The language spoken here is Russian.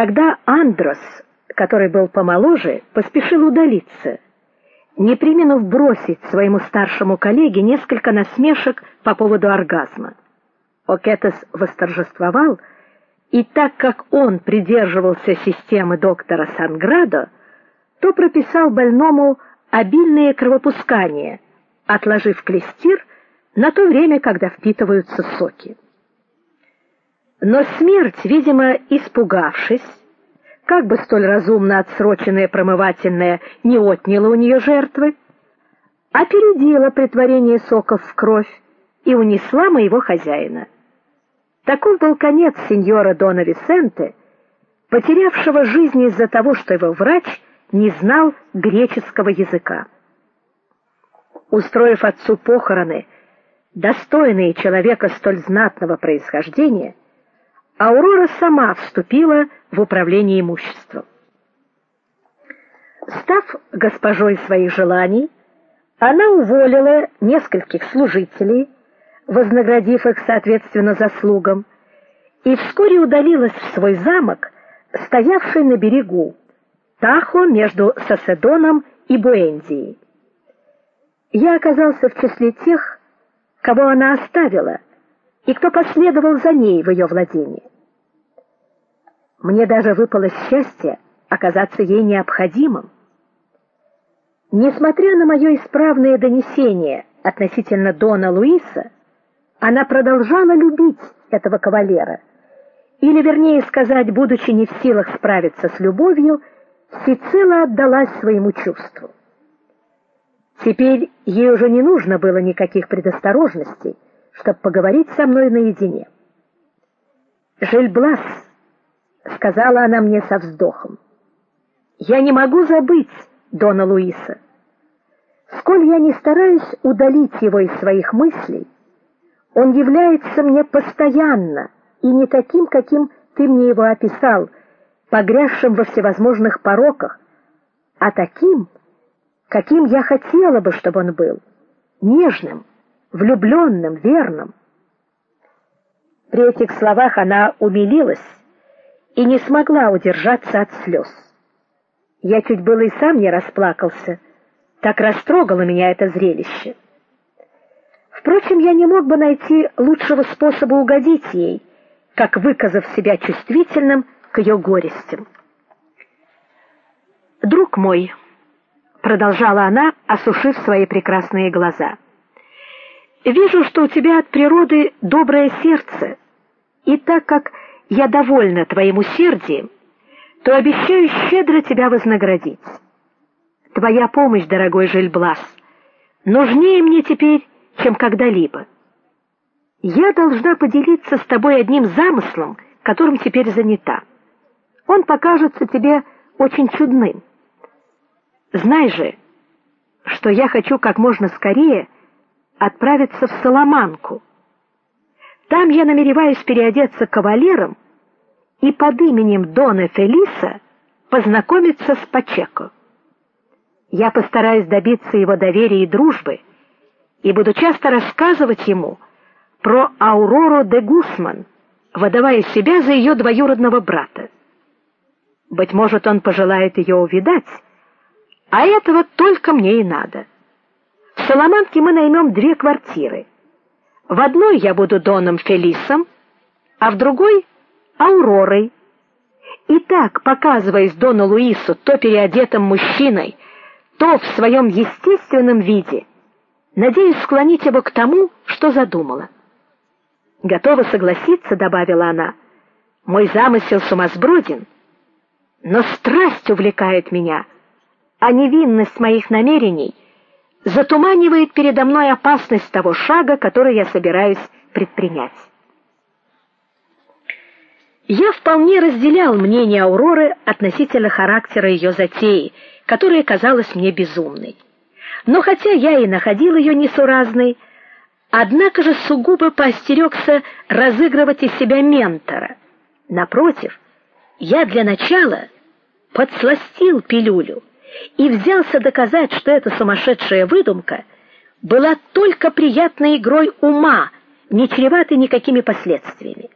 Тогда Андрос, который был помоложе, поспешил удалиться, не преминув бросить своему старшему коллеге несколько насмешек по поводу оргазма. Окетес восторжествовал, и так как он придерживался системы доктора Санградо, то прописал больному обильные кровопускания, отложив клестир на то время, когда впитываются соки. Но смерть, видимо, испугавшись, как бы столь разумно отсроченное промывательное не отняло у нее жертвы, опередила притворение соков в кровь и унесла моего хозяина. Таков был конец сеньора Дона Висенте, потерявшего жизнь из-за того, что его врач не знал греческого языка. Устроив отцу похороны, достойные человека столь знатного происхождения, Аурора сама вступила в управление имуществом. Став госпожой своих желаний, она уволила нескольких служителей, вознаградив их соответственно заслугам, и вскоре удалилась в свой замок, стоявший на берегу Тахо между Соседоном и Буэндией. Я оказался в числе тех, кого она оставила, и кто последовал за ней в ее владение. Мне даже выпало счастье оказаться ей необходимым. Несмотря на мое исправное донесение относительно дона Луиса, она продолжала любить этого кавалера, или вернее сказать, будучи не в силах справиться с любовью, всецело отдалась своему чувству. Теперь ей уже не нужно было никаких предосторожностей, чтобы поговорить со мной наедине. Жильблас, сказала она мне со вздохом. Я не могу забыть дона Луиса. Сколь я не стараюсь удалить его из своих мыслей, он является мне постоянно и не таким, каким ты мне его описал, погрязшим во всевозможных пороках, а таким, каким я хотела бы, чтобы он был, нежным, влюбленным, верным. При этих словах она умилилась и не смогла удержаться от слез. Я чуть было и сам не расплакался, так растрогало меня это зрелище. Впрочем, я не мог бы найти лучшего способа угодить ей, как выказав себя чувствительным к ее горестям. Друг мой, продолжала она, осушив свои прекрасные глаза. Вижу, что у тебя от природы доброе сердце. И так как я довольна твоим усердием, то обещаю щедро тебя вознаградить. Твоя помощь, дорогой Жильблас, нужнее мне теперь, чем когда-либо. Я должна поделиться с тобой одним замыслом, которым теперь занята. Он покажется тебе очень чудным. Знай же, что я хочу как можно скорее отправиться в Соломанку. Там я намереваюсь переодеться кавалером и под именем Дона Фелиса познакомиться с Пачеко. Я постараюсь добиться его доверия и дружбы и буду часто рассказывать ему про Аурору де Гусман, выдавая себя за ее двоюродного брата. Быть может, он пожелает ее увидать, а этого только мне и надо. В Соломанке мы наймем две квартиры. В одной я буду доном Фелисом, а в другой Ауророй. И так, показываясь дону Луису то переодетым мужчиной, то в своем естественном виде, надеюсь склонить его к тому, что задумала. Готова согласиться, добавила она. Мой замысел сумасброден, но страсть увлекает меня, а невинность моих намерений затуманивает передо мной опасность того шага, который я собираюсь предпринять. Я вполне разделял мнение Ауроры относительно характера ее затеи, которая казалась мне безумной. Но хотя я и находил ее несуразной, однако же сугубо поостерегся разыгрывать из себя ментора. Напротив, я для начала подсластил пилюлю и взялся доказать, что эта сумасшедшая выдумка была только приятной игрой ума, не чреватой никакими последствиями.